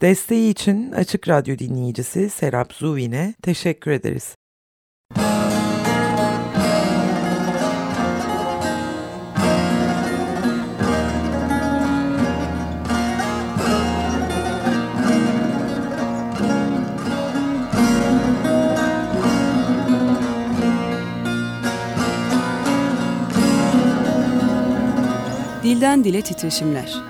Desteği için Açık Radyo dinleyicisi Serap Zuvin'e teşekkür ederiz. Dilden Dile Titreşimler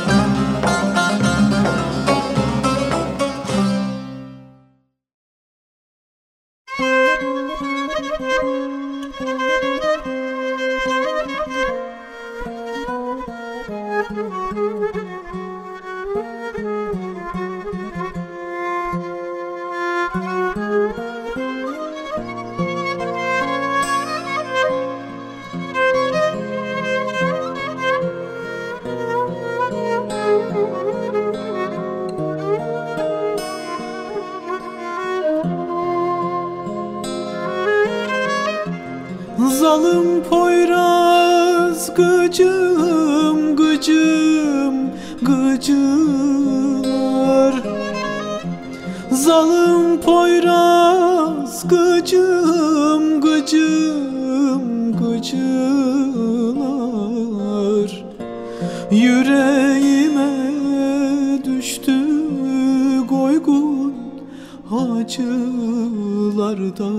Acılarda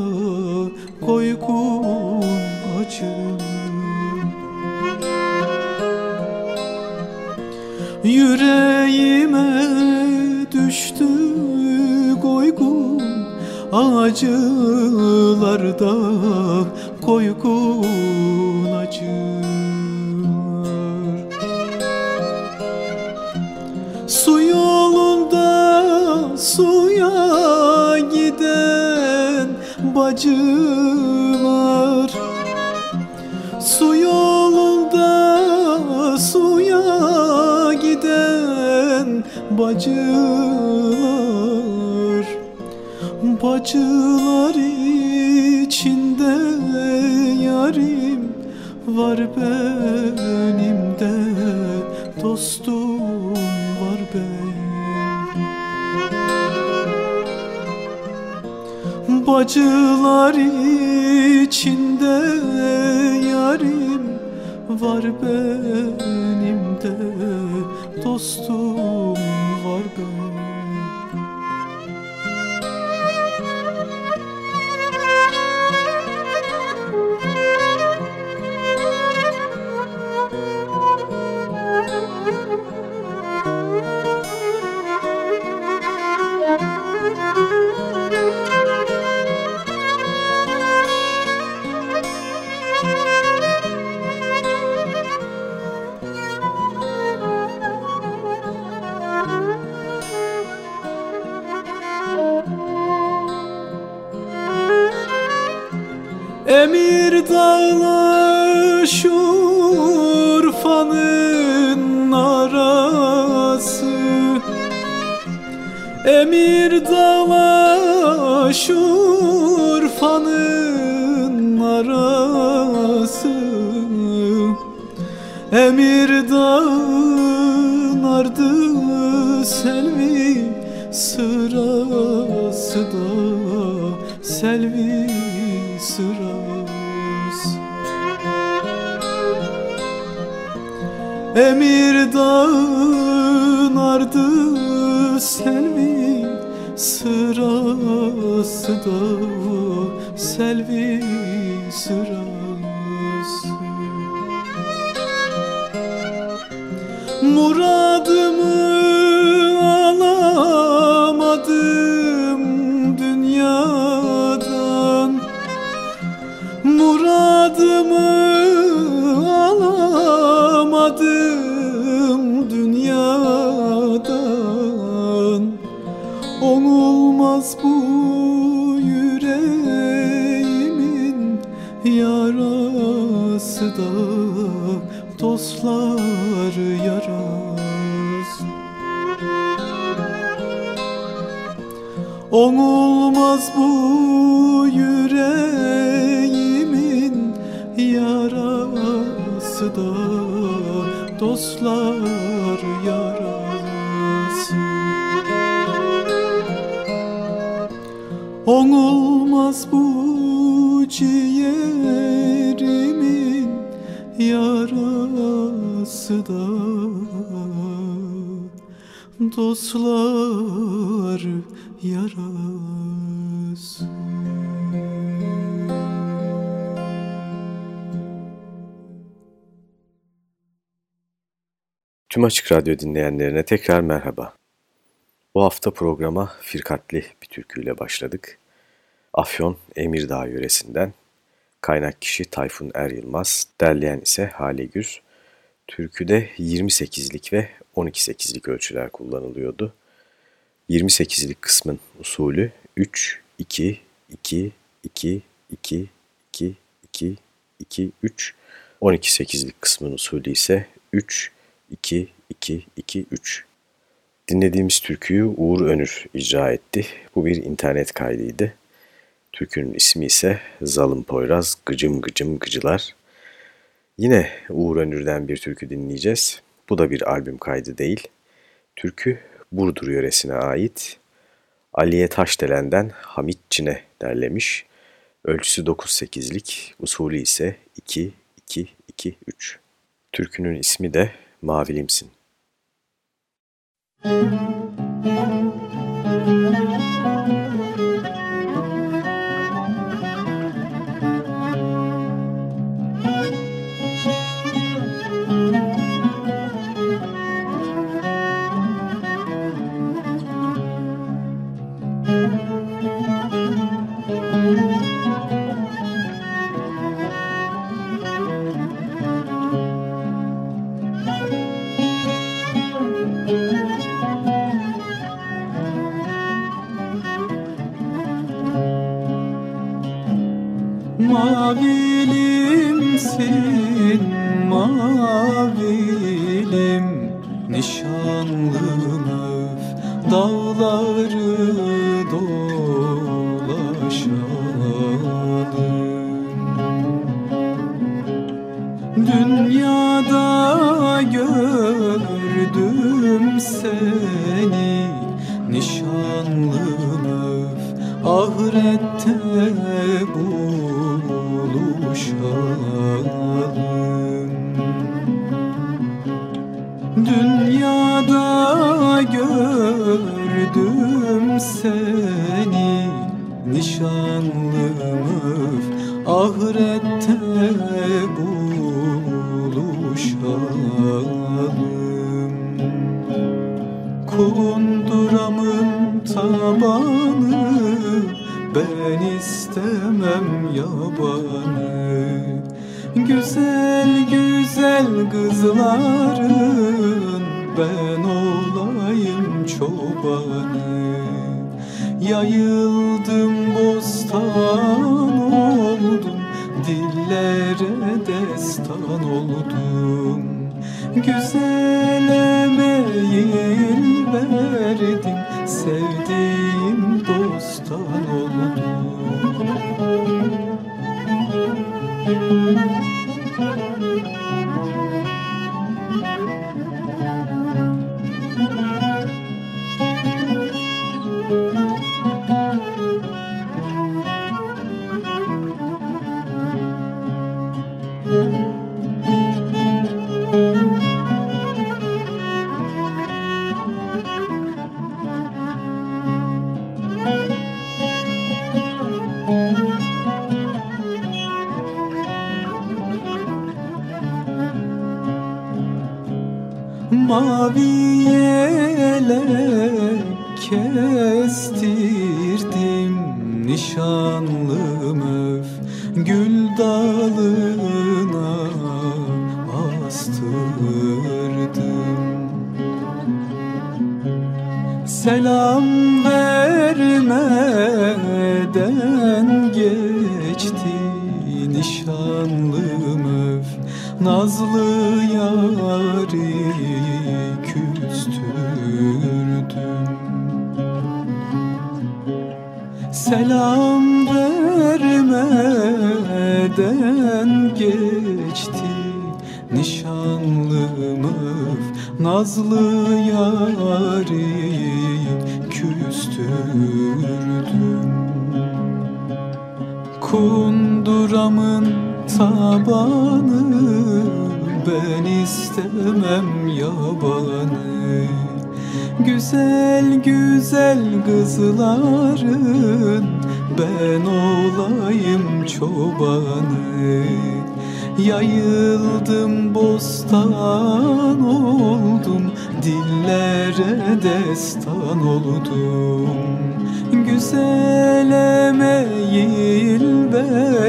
koykun acı Yüreğime düştü koykun acılarda koykun acı Su yolunda suya bacılar Su yolunda suya giden bacılar. Bacılar içinde yarim var benim de dostum Bacılar içinde yarim var benim de dostum Emir dağla şurfanın arası. Emir dağla şurfanın arası. Emir dağın ardı selvi sırası da selvi sırası Emir dağın ardı selvi sırası da selvi sırası. Muradımı yarası da dostlar yarar Onulmaz bu yüreğimin yarası da. Dostlar yarası. Onulmaz bu yarası da dostlar yarası Tüm Açık Radyo dinleyenlerine tekrar merhaba. Bu hafta programa firkatli bir türküyle başladık. Afyon Emirdağ yöresinden kaynak kişi Tayfun Er Yılmaz, derleyen ise Hale Güz. Türküde 28'lik ve 12-8'lik ölçüler kullanılıyordu. 28'lik kısmın usulü 3, 2, 2, 2, 2, 2, 2, 2, 3. 12-8'lik kısmın usulü ise 3, 2, 2, 2, 3. Dinlediğimiz türküyü Uğur Önür icra etti. Bu bir internet kaydıydı. Türkünün ismi ise Zalım Poyraz Gıcım Gıcım Gıcılar. Yine Uğur Önür'den bir türkü dinleyeceğiz. Bu da bir albüm kaydı değil. Türkü Burdur yöresine ait. Aliye Taşdelen'den Hamit Çin'e derlemiş. Ölçüsü 9-8'lik, usulü ise 2-2-2-3. Türkünün ismi de Mavilimsin. Müzik Mavilimsin mavilim. Nişanlım öf dağları ahirette gördüm seni nişanlım ahirette buluşalım. Kunduramın tabanı yabanı. Güzel güzel kızların ben olayım çobanı. Yayıldım bostan oldum Dillere destan oldum. Güzele meyil verdim Sevdiğim dostan oldum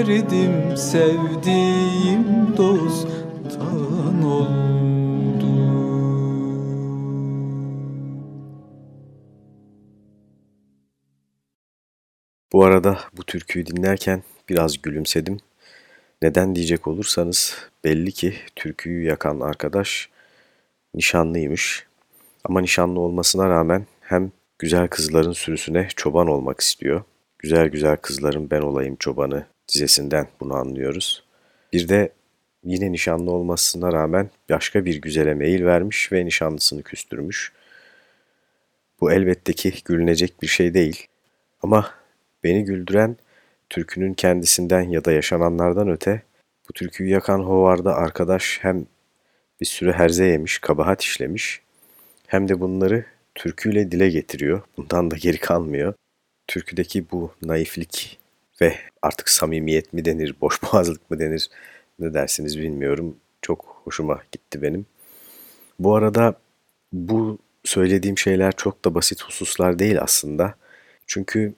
verdim Sevdiğim dosttan oldum Bu arada bu türküyü dinlerken biraz gülümsedim. Neden diyecek olursanız belli ki türküyü yakan arkadaş nişanlıymış. Ama nişanlı olmasına rağmen hem güzel kızların sürüsüne çoban olmak istiyor. Güzel güzel kızların ben olayım çobanı dizesinden bunu anlıyoruz. Bir de yine nişanlı olmasına rağmen başka bir güzele meyil vermiş ve nişanlısını küstürmüş. Bu elbette ki gülünecek bir şey değil. Ama beni güldüren türkünün kendisinden ya da yaşananlardan öte bu türküyü yakan hovarda arkadaş hem bir sürü herze yemiş, kabahat işlemiş hem de bunları türküyle dile getiriyor. Bundan da geri kalmıyor. Türküdeki bu naiflik ve artık samimiyet mi denir, boş boğazlık mı denir ne dersiniz bilmiyorum. Çok hoşuma gitti benim. Bu arada bu söylediğim şeyler çok da basit hususlar değil aslında. Çünkü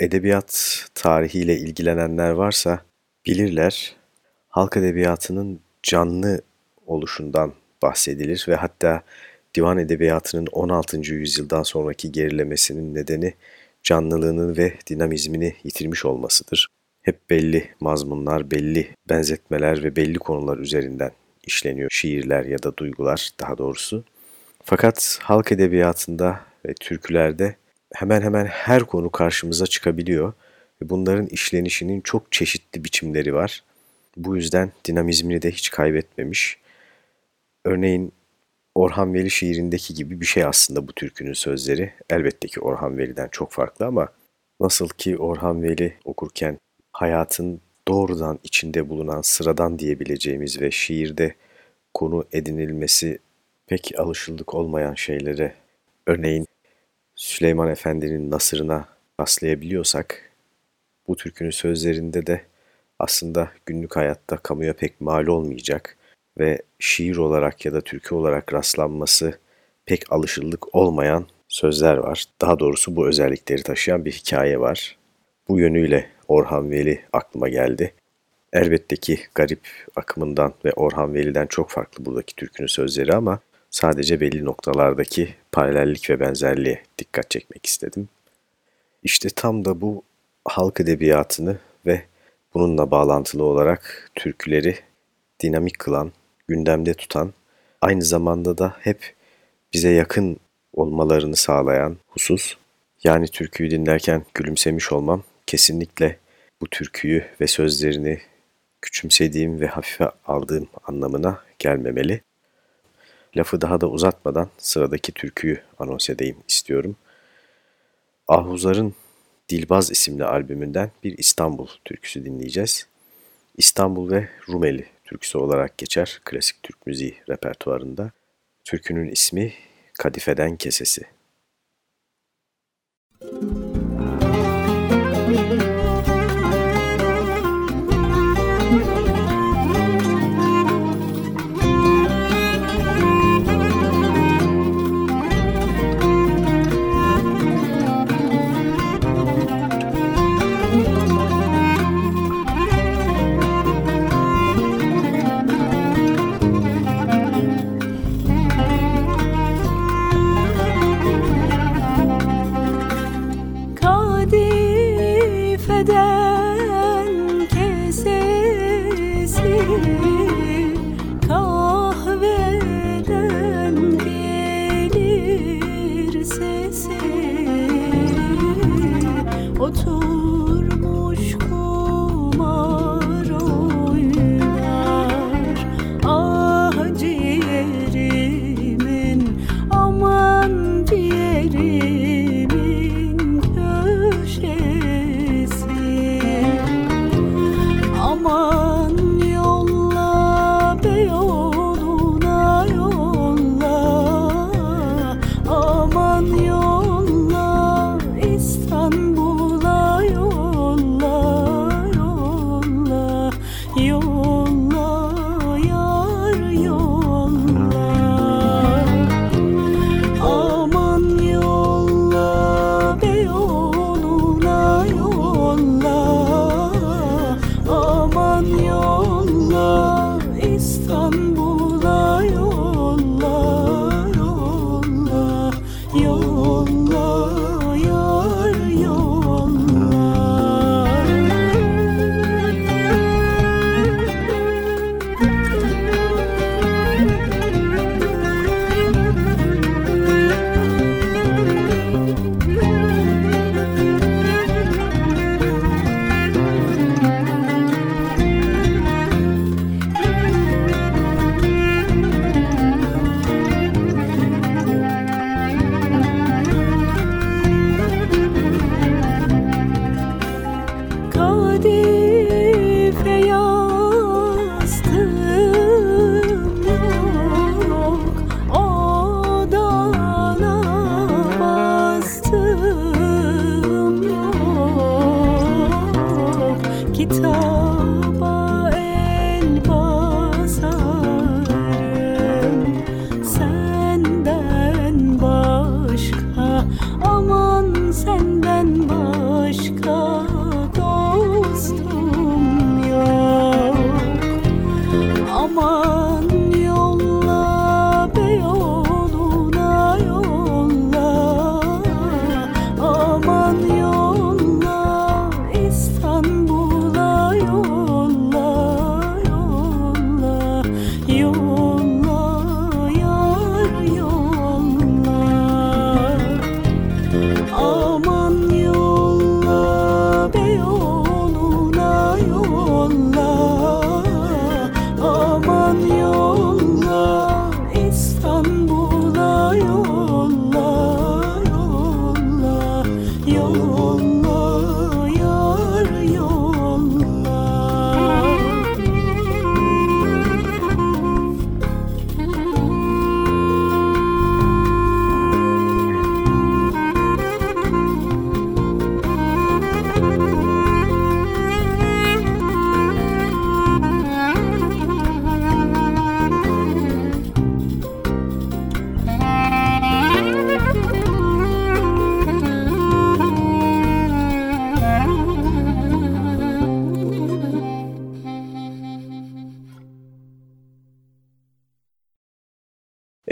edebiyat tarihiyle ilgilenenler varsa bilirler. Halk edebiyatının canlı oluşundan bahsedilir ve hatta divan edebiyatının 16. yüzyıldan sonraki gerilemesinin nedeni canlılığını ve dinamizmini yitirmiş olmasıdır. Hep belli mazmunlar, belli benzetmeler ve belli konular üzerinden işleniyor şiirler ya da duygular daha doğrusu. Fakat halk edebiyatında ve türkülerde hemen hemen her konu karşımıza çıkabiliyor ve bunların işlenişinin çok çeşitli biçimleri var. Bu yüzden dinamizmini de hiç kaybetmemiş. Örneğin Orhan Veli şiirindeki gibi bir şey aslında bu türkünün sözleri. Elbette ki Orhan Veli'den çok farklı ama nasıl ki Orhan Veli okurken hayatın doğrudan içinde bulunan sıradan diyebileceğimiz ve şiirde konu edinilmesi pek alışıldık olmayan şeylere, örneğin Süleyman Efendi'nin nasırına rastlayabiliyorsak, bu türkünün sözlerinde de aslında günlük hayatta kamuya pek mal olmayacak ve şiir olarak ya da türkü olarak rastlanması pek alışıldık olmayan sözler var. Daha doğrusu bu özellikleri taşıyan bir hikaye var. Bu yönüyle Orhan Veli aklıma geldi. Elbette ki garip akımından ve Orhan Veli'den çok farklı buradaki türkünün sözleri ama sadece belli noktalardaki paralellik ve benzerliğe dikkat çekmek istedim. İşte tam da bu halk edebiyatını ve bununla bağlantılı olarak türküleri dinamik kılan, gündemde tutan, aynı zamanda da hep bize yakın olmalarını sağlayan husus. Yani türküyü dinlerken gülümsemiş olmam kesinlikle bu türküyü ve sözlerini küçümsediğim ve hafife aldığım anlamına gelmemeli. Lafı daha da uzatmadan sıradaki türküyü anons edeyim istiyorum. Ahuzar'ın Dilbaz isimli albümünden bir İstanbul türküsü dinleyeceğiz. İstanbul ve Rumeli türküsü olarak geçer klasik Türk müziği repertuarında. Türkünün ismi Kadifeden Kesesi. Müzik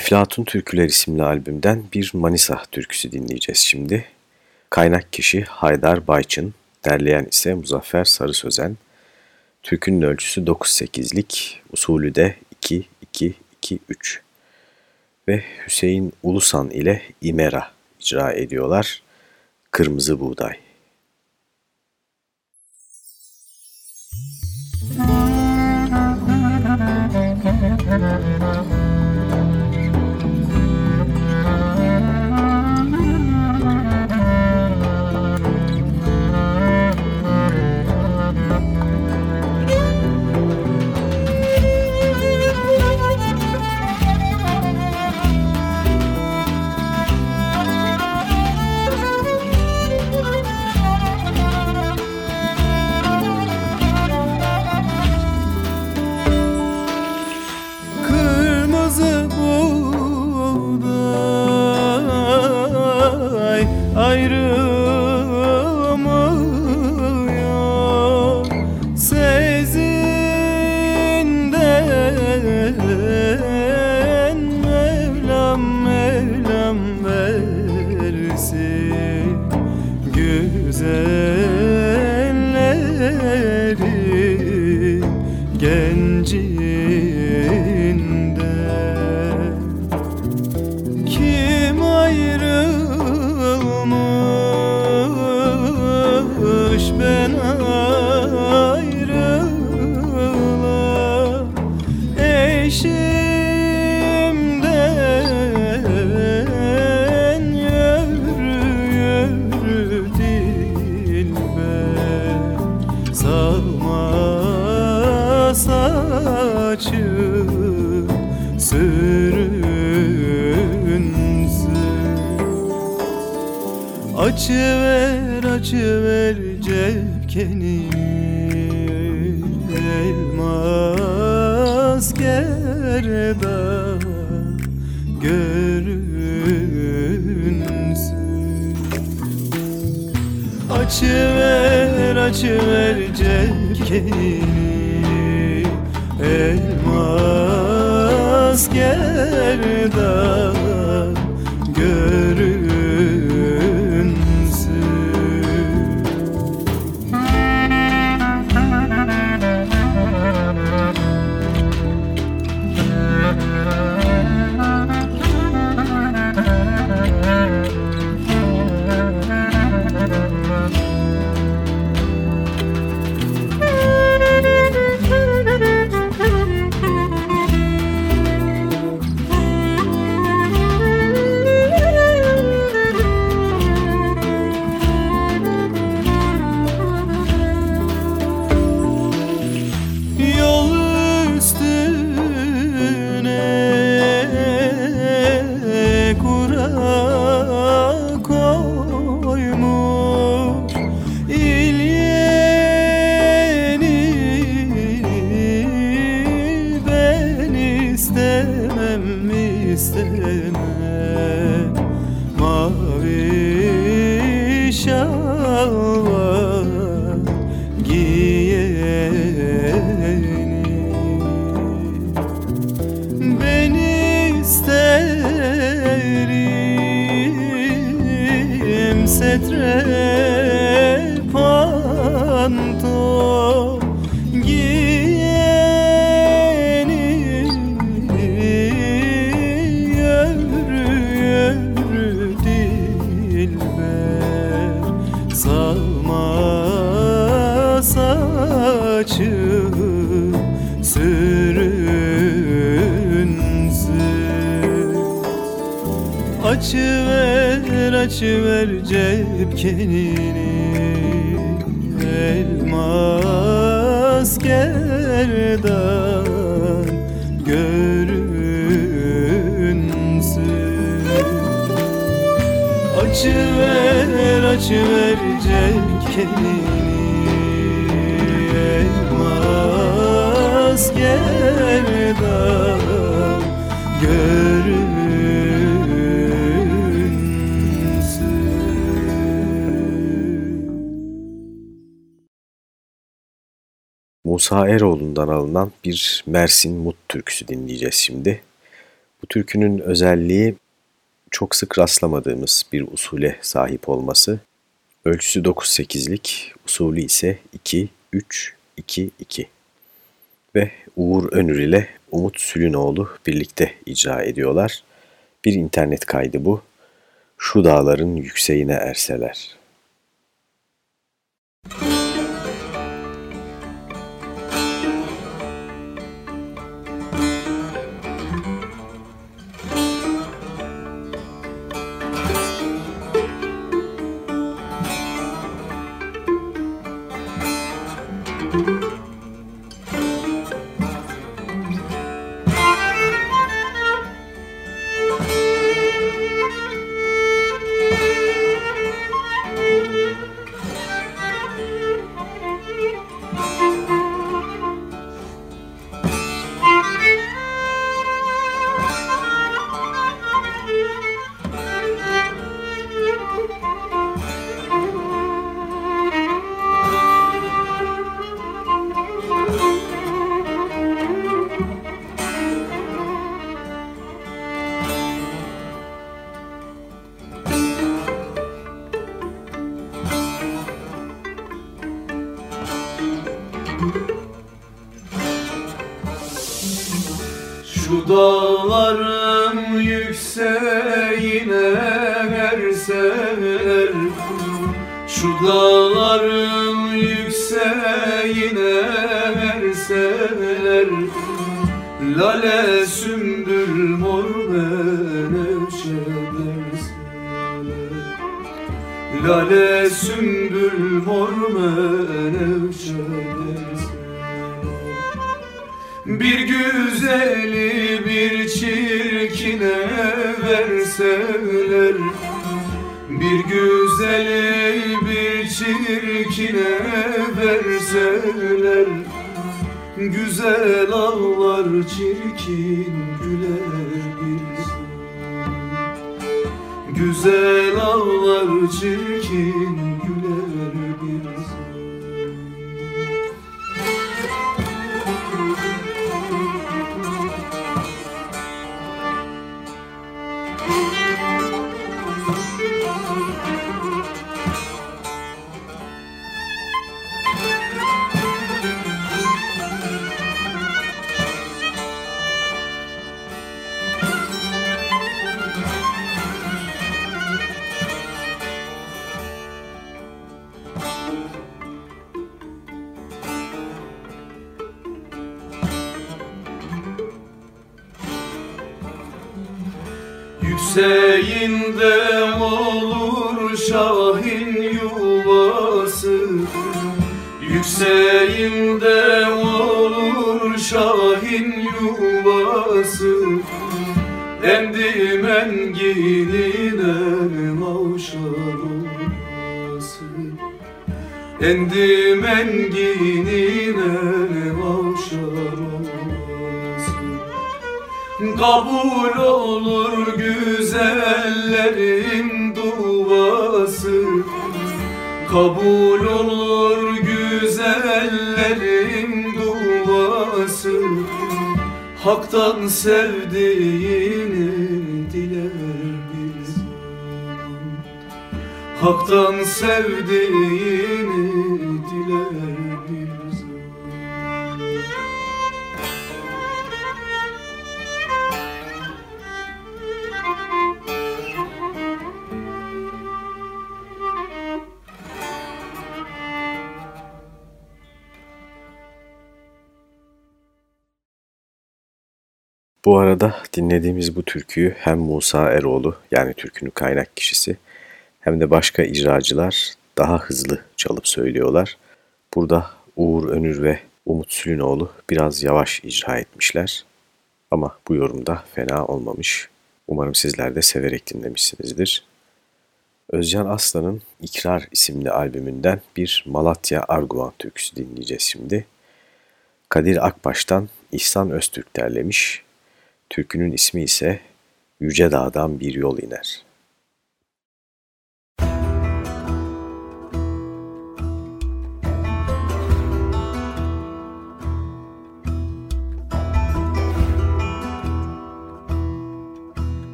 Eflatun Türküler isimli albümden bir Manisa türküsü dinleyeceğiz şimdi. Kaynak kişi Haydar Bayçın, derleyen ise Muzaffer Sarı Sözen. Türkünün ölçüsü 9-8'lik, usulü de 2-2-2-3 ve Hüseyin Ulusan ile İmera icra ediyorlar. Kırmızı Buğday. Müzik açıver cepkenini Elmas gerdan görünsün. Açıver açıver cepkenini Musa Eroğlu'ndan alınan bir Mersin Mut türküsü dinleyeceğiz şimdi. Bu türkünün özelliği çok sık rastlamadığımız bir usule sahip olması. Ölçüsü 9-8'lik, usulü ise 2-3-2-2. Ve Uğur Önür ile Umut Sülünoğlu birlikte icra ediyorlar. Bir internet kaydı bu. Şu dağların yükseğine erseler. Müzik derseler Lale sümbül mor menevşe derseler bir güzeli bir çirkine verseler Bir güzeli bir çirkine verseler Güzel ağlar çirkin güler Güzel ağlar çirkin Yükseğinde olur Şahin yuvası. Yükseğinde olur Şahin yuvası. Endim enginine mavşar olması. Endim enginine mavşar Kabul olur güzellerin duası Kabul olur güzellerin duası Hak'tan sevdiğini diler bir zaman Hak'tan sevdiğini diler Bu arada dinlediğimiz bu türküyü hem Musa Eroğlu yani türkünün kaynak kişisi hem de başka icracılar daha hızlı çalıp söylüyorlar. Burada Uğur Önür ve Umut Sülünoğlu biraz yavaş icra etmişler. Ama bu yorumda fena olmamış. Umarım sizler de severek dinlemişsinizdir. Özcan Aslan'ın İkrar isimli albümünden bir Malatya Arguvan türküsü dinleyeceğiz şimdi. Kadir Akbaş'tan İhsan Öztürk derlemiş. Türkünün ismi ise Yüce Dağ'dan Bir Yol iner.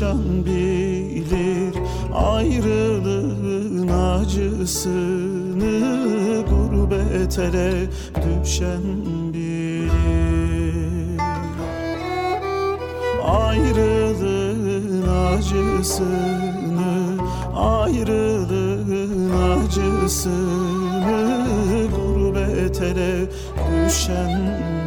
Barışan bilir ayrılığın acısını Gurbet ele düşen bilir. Ayrılığın acısını Ayrılığın acısını Gurbet ele düşen bilir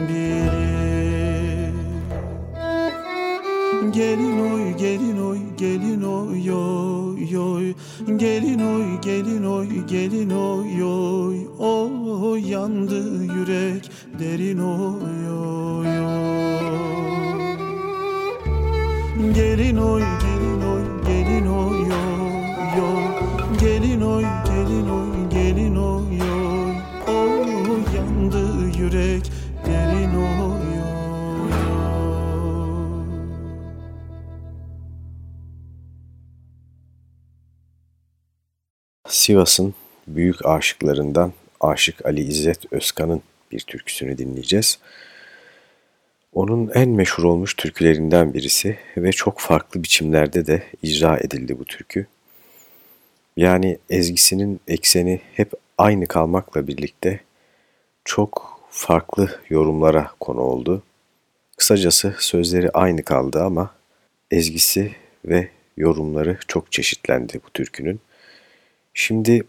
Sivas'ın büyük aşıklarından Aşık Ali İzzet Özkan'ın bir türküsünü dinleyeceğiz. Onun en meşhur olmuş türkülerinden birisi ve çok farklı biçimlerde de icra edildi bu türkü. Yani ezgisinin ekseni hep aynı kalmakla birlikte çok farklı yorumlara konu oldu. Kısacası sözleri aynı kaldı ama ezgisi ve yorumları çok çeşitlendi bu türkünün. Şimdi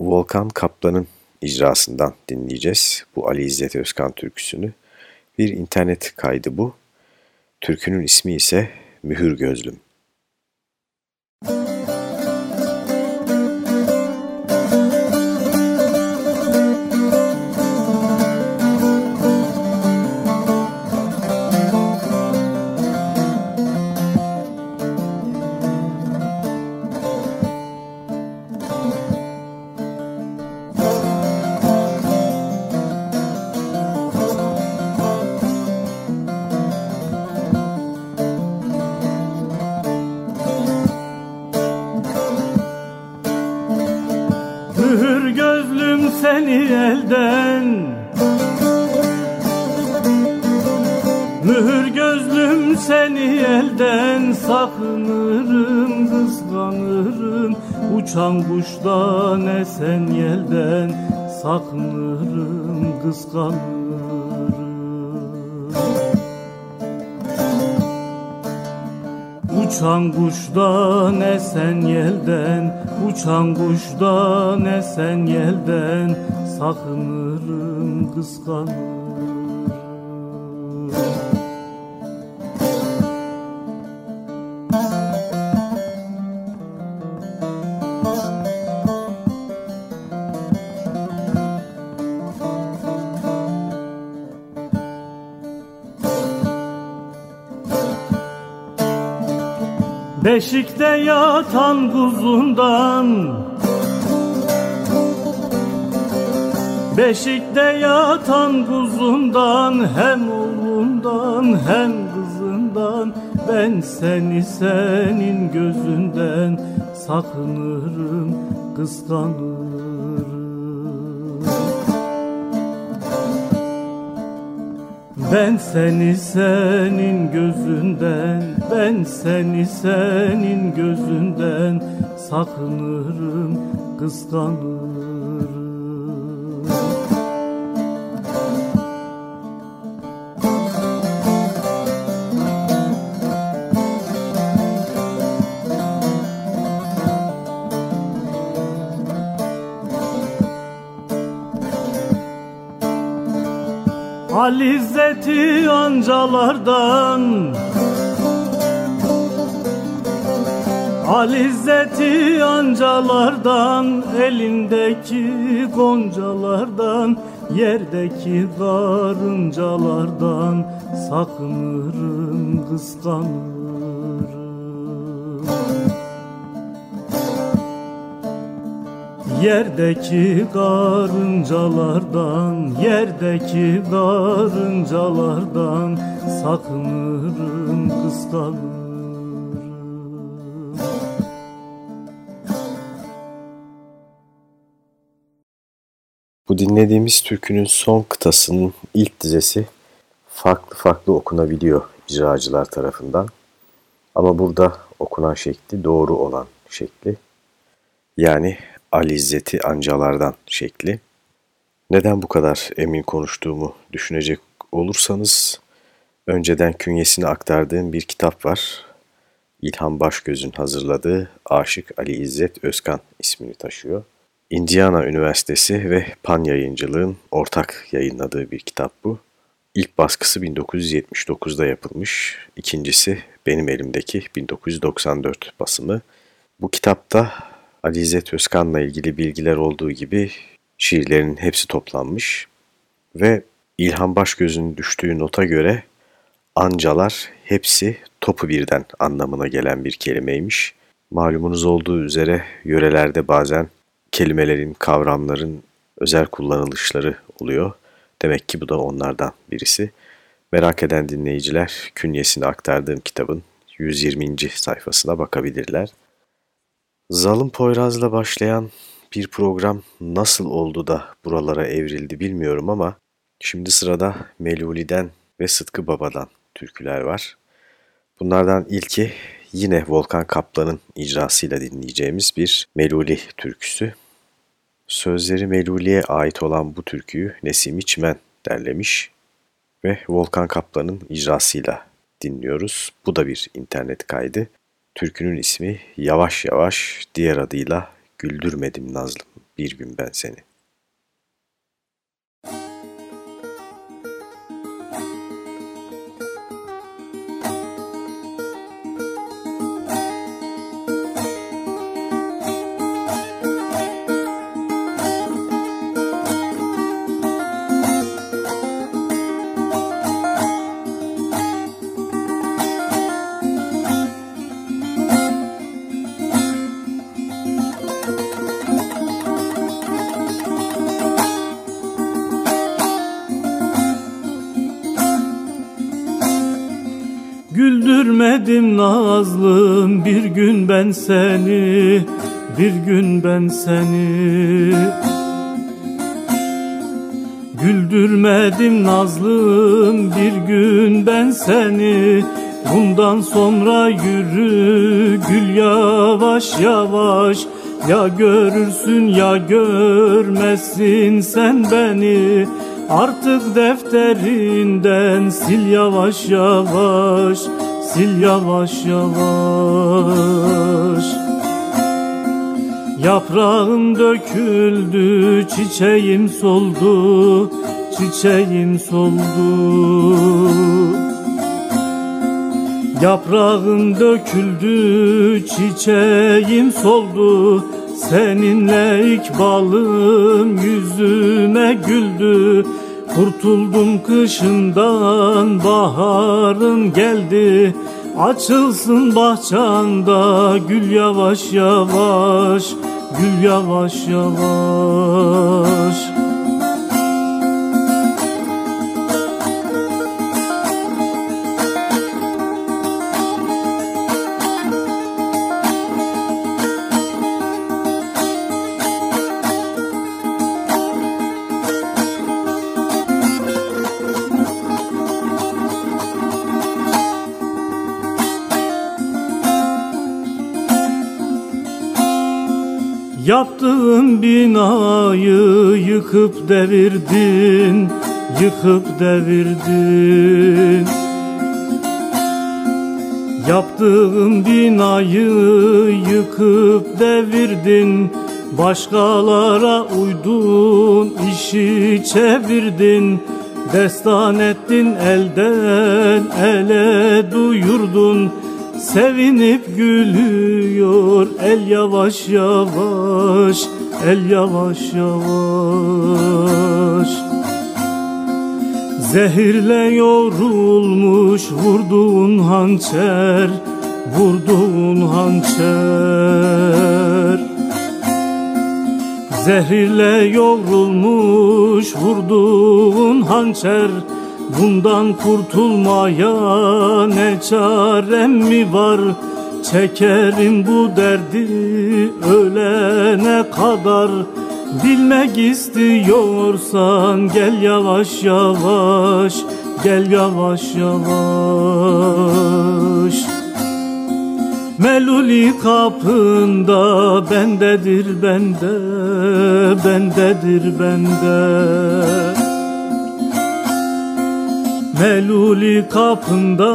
Volkan Kaplan'ın icrasından dinleyeceğiz bu Ali İzzet Özkan türküsünü. Bir internet kaydı bu. Türkünün ismi ise Mühür Gözlüm. Uçan kuştan esen yelden Sakınırım kıskanırım. Uçan kuştan esen yelden Uçan kuştan esen yelden Sakınırım kıskanırım Beşikte yatan kuzundan. Beşikte yatan kuzundan Hem oğlundan hem kızından. Ben seni senin gözünden Sakınırım kıskanırım Ben seni senin gözünden, ben seni senin gözünden sakınırım, kıskanırım. Alizzeti ancalardan. Alizzeti ancalardan Elindeki goncalardan Yerdeki karıncalardan Sakınırım kıskanırım Yerdeki karıncalardan, yerdeki karıncalardan sakınırım, kıskanırım. Bu dinlediğimiz türkünün son kıtasının ilk dizesi farklı farklı okunabiliyor icracılar tarafından. Ama burada okunan şekli doğru olan şekli. Yani Alizzeti Ancalardan şekli. Neden bu kadar emin konuştuğumu düşünecek olursanız önceden künyesini aktardığım bir kitap var. İlhan Başgöz'ün hazırladığı Aşık Ali İzzet Özkan ismini taşıyor. Indiana Üniversitesi ve Pan Yayıncılığın ortak yayınladığı bir kitap bu. İlk baskısı 1979'da yapılmış, ikincisi benim elimdeki 1994 basımı. Bu kitapta Ali İzzet Özkan'la ilgili bilgiler olduğu gibi şiirlerin hepsi toplanmış ve İlhan Başgöz'ün düştüğü nota göre ancalar hepsi topu birden anlamına gelen bir kelimeymiş. Malumunuz olduğu üzere yörelerde bazen kelimelerin, kavramların özel kullanılışları oluyor. Demek ki bu da onlardan birisi. Merak eden dinleyiciler künyesini aktardığım kitabın 120. sayfasına bakabilirler. Zalım Poyraz'la başlayan bir program nasıl oldu da buralara evrildi bilmiyorum ama şimdi sırada Meluli'den ve Sıtkı Baba'dan türküler var. Bunlardan ilki yine Volkan Kaplan'ın icrasıyla dinleyeceğimiz bir Meluli türküsü. Sözleri Meluli'ye ait olan bu türküyü Nesim İçmen derlemiş ve Volkan Kaplan'ın icrasıyla dinliyoruz. Bu da bir internet kaydı. Türkünün ismi Yavaş Yavaş diğer adıyla Güldürmedim Nazlım bir gün ben seni. Gün ben seni Bir gün ben seni. Güldürmedim nazlım bir gün ben seni. Bundan sonra yürü gül yavaş yavaş. Ya görürsün ya görmezsin sen beni. Artık defterinden sil yavaş yavaş Sil yavaş yavaş Yaprağım döküldü, çiçeğim soldu, çiçeğim soldu. Yaprağım döküldü, çiçeğim soldu. Seninle ikbalım yüzüme güldü. Kurtuldum kışından, baharım geldi. Açılsın bahçanda gül yavaş yavaş Gül yavaş yavaş Yaptığın binayı yıkıp devirdin, yıkıp devirdin. Yaptığın binayı yıkıp devirdin, başkalara uydun, işi çevirdin. Destan ettin elden ele duyurdun Sevinip gülüyor el yavaş yavaş El yavaş yavaş. Zehirle yorulmuş vurduğun hançer Vurduğun hançer. Zehirle yoğrulmuş vurduğun hançer Bundan kurtulmaya ne çarem mi var? Çekerim bu derdi ölene kadar. Bilmek istiyorsan gel yavaş yavaş Gel yavaş yavaş. Meluli kapında bendedir bende Bendedir bende Meluli kapında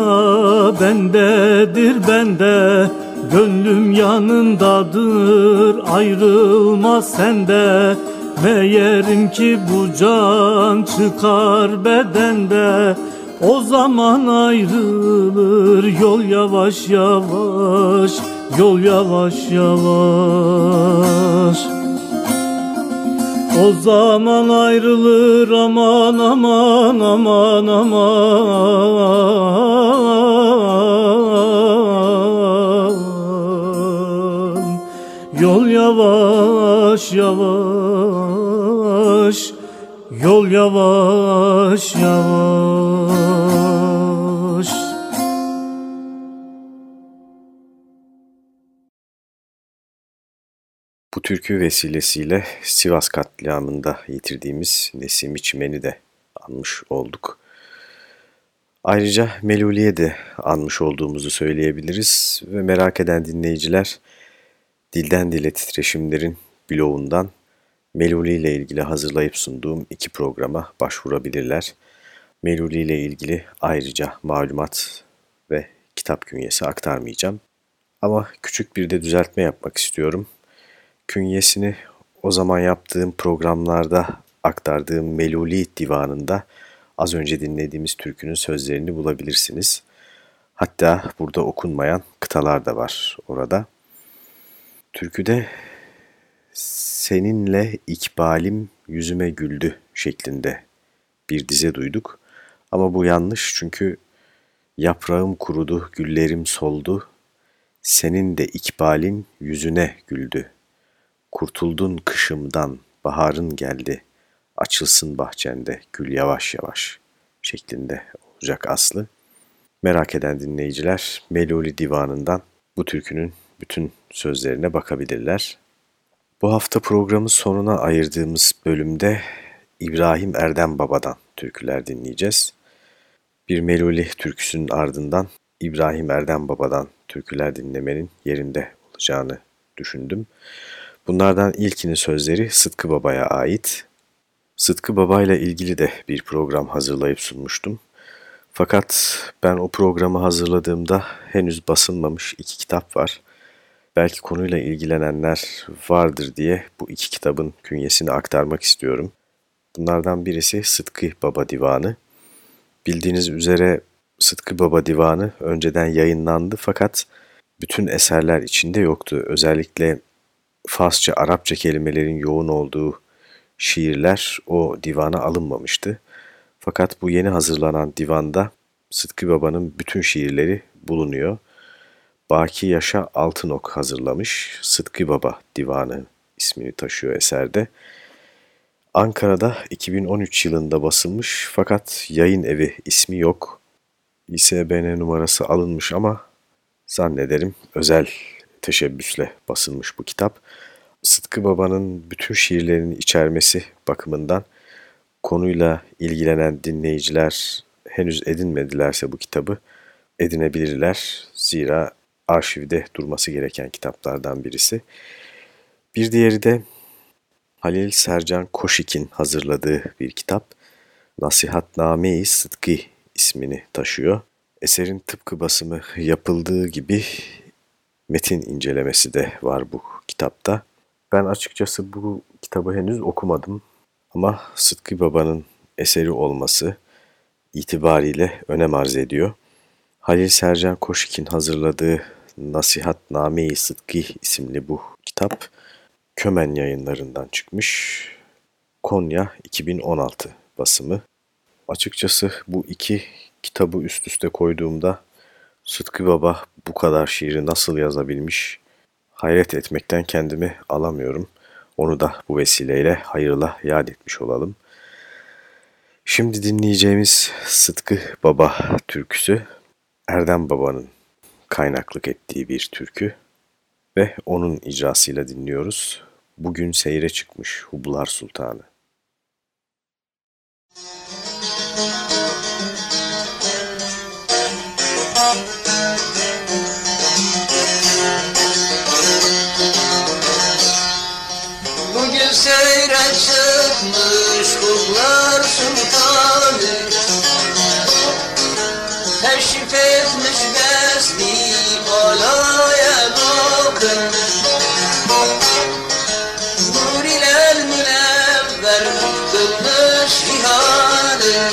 bendedir bende. Gönlüm yanındadır ayrılmaz sende. Meğerim ki bu can çıkar bedende. O zaman ayrılır yol yavaş yavaş Yol yavaş yavaş o zaman ayrılır aman aman aman aman. Yol yavaş yavaş Yol yavaş yavaş türkü vesilesiyle Sivas katliamında yitirdiğimiz Nesimi Çimen'i de anmış olduk. Ayrıca Meluli'ye de anmış olduğumuzu söyleyebiliriz ve merak eden dinleyiciler Dilden Dile Titreşimlerin bloğundan Meluli ile ilgili hazırlayıp sunduğum iki programa başvurabilirler. Meluli ile ilgili ayrıca malumat ve kitap künyesi aktarmayacağım. Ama küçük bir de düzeltme yapmak istiyorum künyesini o zaman yaptığım programlarda aktardığım Meluli Divanı'nda az önce dinlediğimiz türkünün sözlerini bulabilirsiniz. Hatta burada okunmayan kıtalar da var orada. Türküde seninle ikbalim yüzüme güldü şeklinde bir dize duyduk. Ama bu yanlış çünkü yaprağım kurudu, güllerim soldu, senin de ikbalin yüzüne güldü Kurtuldun kışımdan, baharın geldi, açılsın bahçende gül yavaş yavaş şeklinde olacak aslı. Merak eden dinleyiciler Meluli Divanı'ndan bu türkünün bütün sözlerine bakabilirler. Bu hafta programın sonuna ayırdığımız bölümde İbrahim Erdem Baba'dan türküler dinleyeceğiz. Bir Meluli türküsünün ardından İbrahim Erdem Baba'dan türküler dinlemenin yerinde olacağını düşündüm. Bunlardan ilkinin sözleri Sıtkı Baba'ya ait. Sıtkı Baba ile ilgili de bir program hazırlayıp sunmuştum. Fakat ben o programı hazırladığımda henüz basılmamış iki kitap var. Belki konuyla ilgilenenler vardır diye bu iki kitabın künyesini aktarmak istiyorum. Bunlardan birisi Sıtkı Baba Divanı. Bildiğiniz üzere Sıtkı Baba Divanı önceden yayınlandı fakat bütün eserler içinde yoktu. Özellikle Farsça, Arapça kelimelerin yoğun olduğu şiirler o divana alınmamıştı. Fakat bu yeni hazırlanan divanda Sıtkı Baba'nın bütün şiirleri bulunuyor. Baki Yaşa Altınok hazırlamış. Sıtkı Baba Divanı ismini taşıyor eserde. Ankara'da 2013 yılında basılmış fakat yayın evi ismi yok. ISBN numarası alınmış ama zannederim özel teşebbüsle basılmış bu kitap. Sıtkı Baba'nın bütün şiirlerini içermesi bakımından konuyla ilgilenen dinleyiciler henüz edinmedilerse bu kitabı edinebilirler. Zira arşivde durması gereken kitaplardan birisi. Bir diğeri de Halil Sercan Koşik'in hazırladığı bir kitap. Nasihatname-i Sıtkı ismini taşıyor. Eserin tıpkı basımı yapıldığı gibi metin incelemesi de var bu kitapta. Ben açıkçası bu kitabı henüz okumadım ama Sıtkı Baba'nın eseri olması itibariyle önem arz ediyor. Halil Sercan Koşik'in hazırladığı Nasihatname-i Sıtkı isimli bu kitap Kömen yayınlarından çıkmış. Konya 2016 basımı. Açıkçası bu iki kitabı üst üste koyduğumda Sıtkı Baba bu kadar şiiri nasıl yazabilmiş hayret etmekten kendimi alamıyorum. Onu da bu vesileyle hayırla yad etmiş olalım. Şimdi dinleyeceğimiz Sıtkı Baba türküsü Erdem Baba'nın kaynaklık ettiği bir türkü ve onun icrasıyla dinliyoruz. Bugün seyre çıkmış Hublar Sultanı. Bugün seyre çıkmış Hublar Sultanı Teşrif etmiş besli alaya bakın. Nur ile münevver kılmış cihanı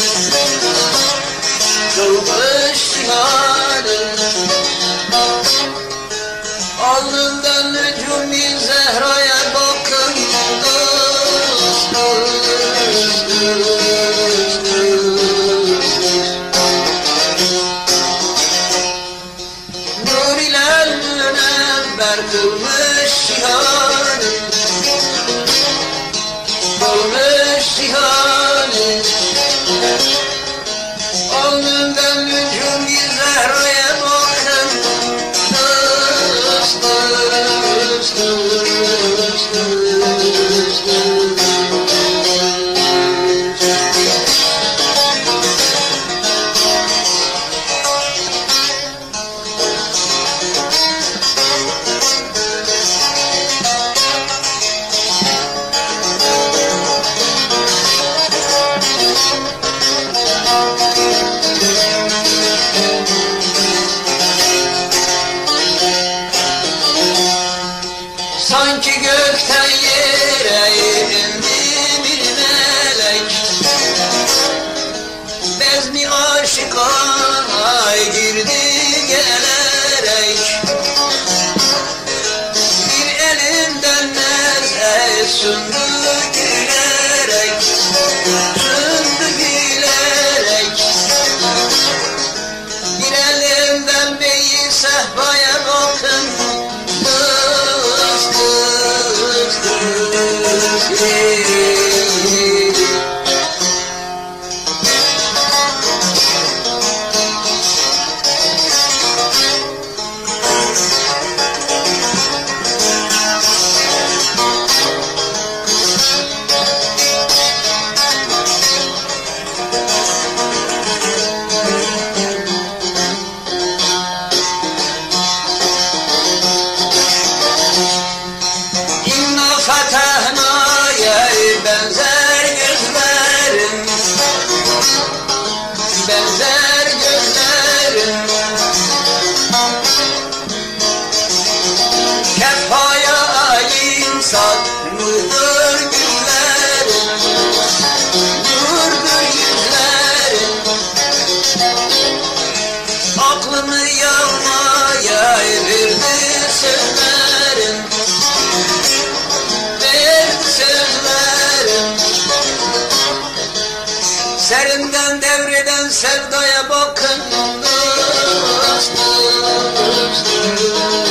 Kılmış cihanı Alnından nücum-i zehraya münevver kılmış cihanı Kılmış cihanı Serinden devreden sevdaya bakın. dost, dost, dost,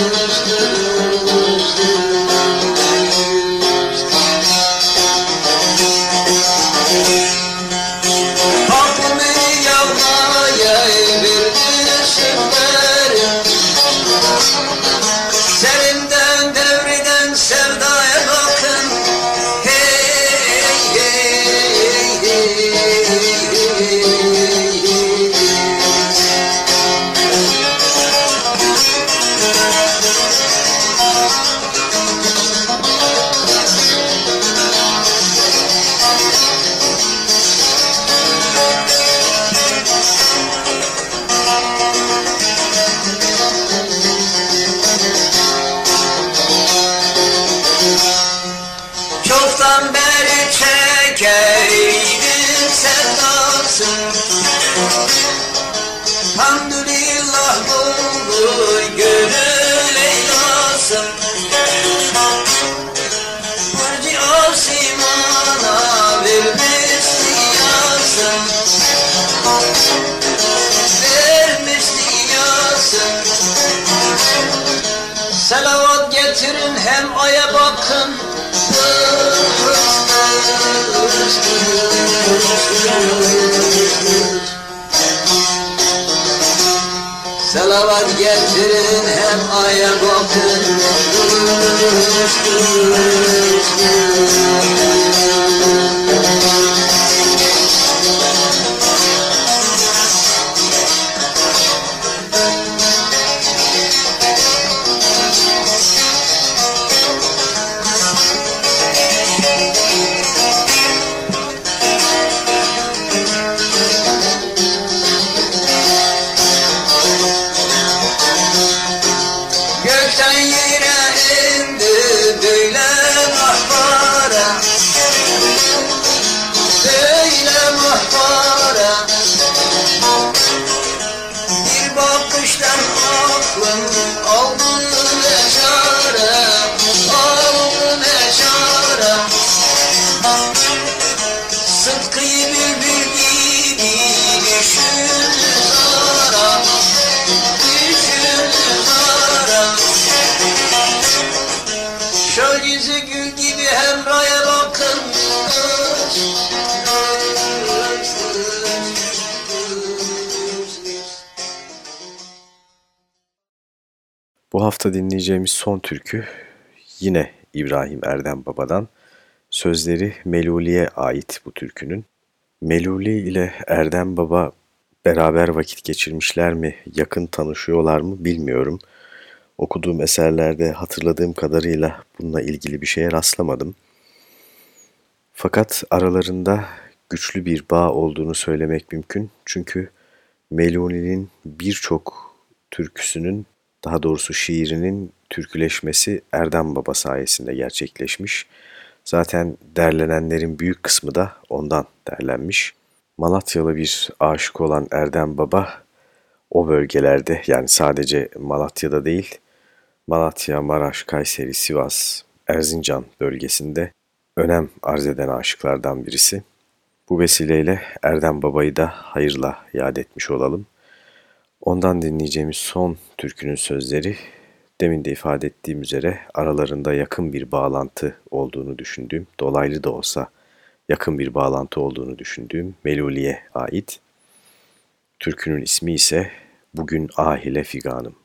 Getirin hem aya bakın. Selavat getirin hem aya bakın hafta dinleyeceğimiz son türkü yine İbrahim Erdem Baba'dan. Sözleri Meluli'ye ait bu türkünün. Meluli ile Erdem Baba beraber vakit geçirmişler mi, yakın tanışıyorlar mı bilmiyorum. Okuduğum eserlerde hatırladığım kadarıyla bununla ilgili bir şeye rastlamadım. Fakat aralarında güçlü bir bağ olduğunu söylemek mümkün. Çünkü Meluni'nin birçok türküsünün, daha doğrusu şiirinin türküleşmesi Erdem Baba sayesinde gerçekleşmiş. Zaten derlenenlerin büyük kısmı da ondan derlenmiş. Malatyalı bir aşık olan Erdem Baba o bölgelerde yani sadece Malatya'da değil, Malatya, Maraş, Kayseri, Sivas, Erzincan bölgesinde önem arz eden aşıklardan birisi. Bu vesileyle Erdem Baba'yı da hayırla yad etmiş olalım. Ondan dinleyeceğimiz son türkünün sözleri demin de ifade ettiğim üzere aralarında yakın bir bağlantı olduğunu düşündüğüm, dolaylı da olsa yakın bir bağlantı olduğunu düşündüğüm Meluli'ye ait. Türkünün ismi ise Bugün Ahile Figanım.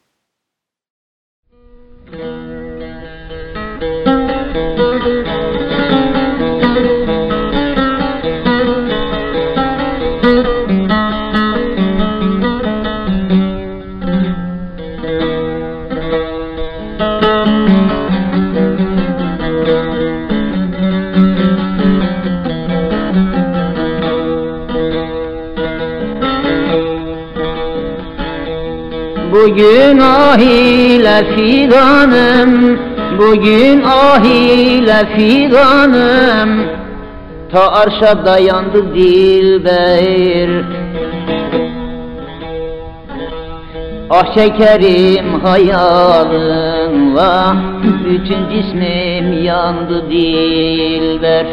Bugün ahile fidanım Bugün ahile fidanım. Ta arşa dayandı dilber Ah şekerim hayalınla Bütün cismim yandı dilber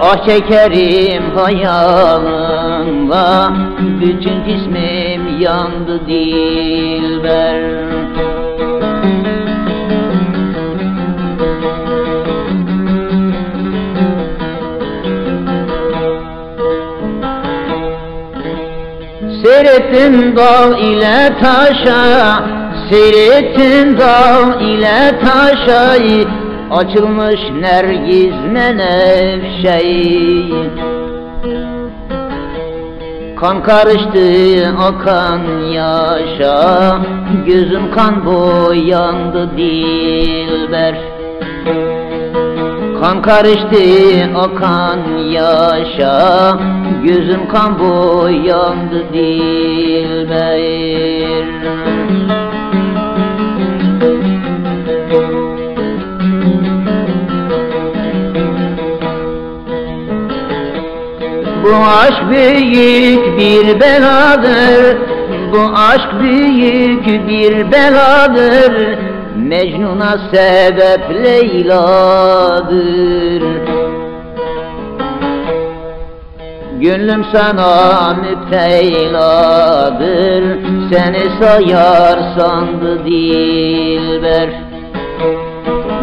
Ah şekerim hayalınla Bütün cismim yandı dilber. Seyrettim dal ile taşa Seyrettim dal ile taşa Açılmış nergiz menevşey Kan karıştı akan yaşa Gözüm kan boyandı dilber. Kan karıştı akan yaşa Gözüm kan boyandı dilber Bu aşk büyük bir beladır. Bu aşk büyük bir beladır. Mecnun'a sebep Leyla'dır. Gönlüm sana müpteyladır Seni sayar sandı dilber.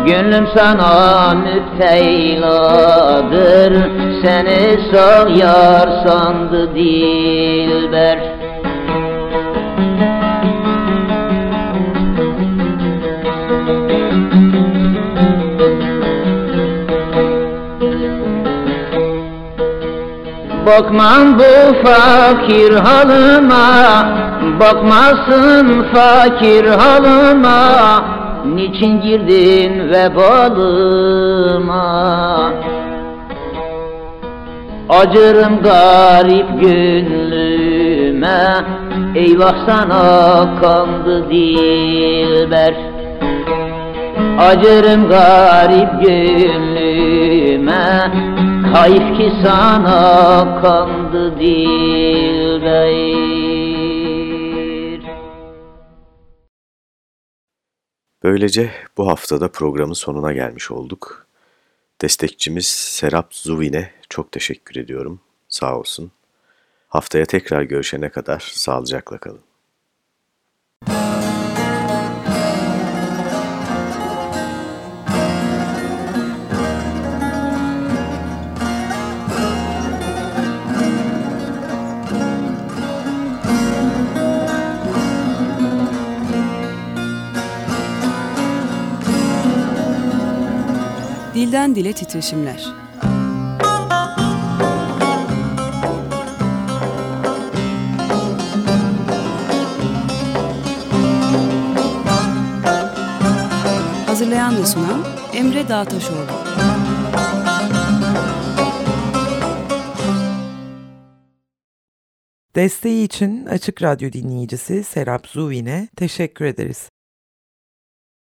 Gönlüm sana müpteyladır Seni sayar sandı dilber. Bakmam bu fakir halıma Bakmasın fakir halıma. Niçin girdin vebalıma Acırım garip gönlüme Eyvah sana kandı dilber Acırım garip gönlüme Kayıp ki sana kandı dilber Böylece bu haftada programın sonuna gelmiş olduk. Destekçimiz Serap Zuvin'e çok teşekkür ediyorum. Sağ olsun. Haftaya tekrar görüşene kadar sağlıcakla kalın. Dilden dile titreşimler. Hazırlayan ve sunan Emre Dağtaşoğlu. Desteği için Açık Radyo dinleyicisi Serap Zuvin'e teşekkür ederiz.